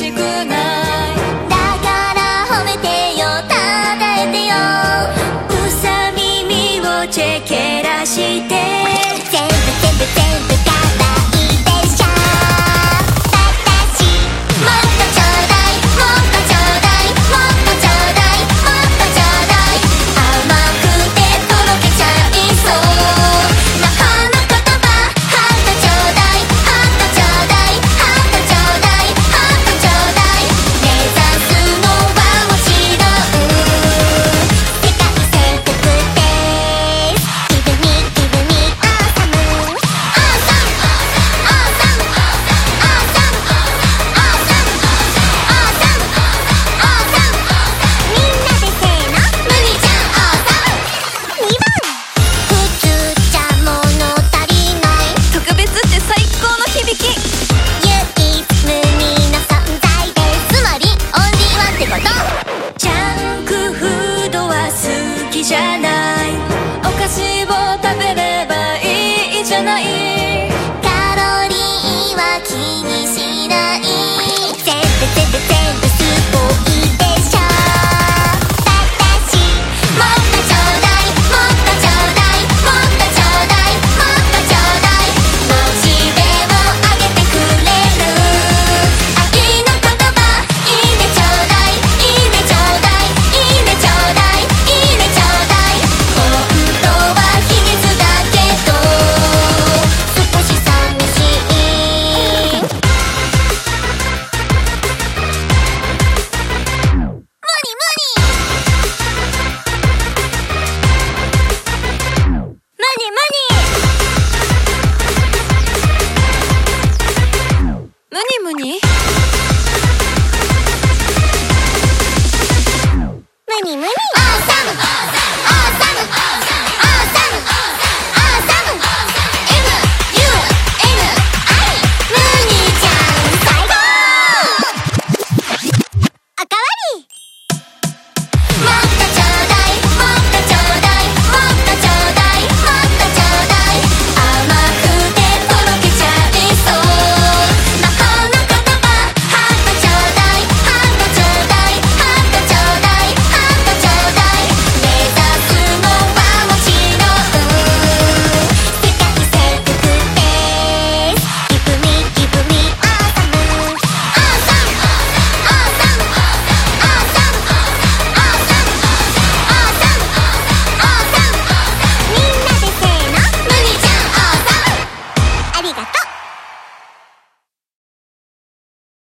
だから褒めてよたたえてよ。うさ耳をチェケラして。ない。カロリーは気にしない。全部全部全部 Genie.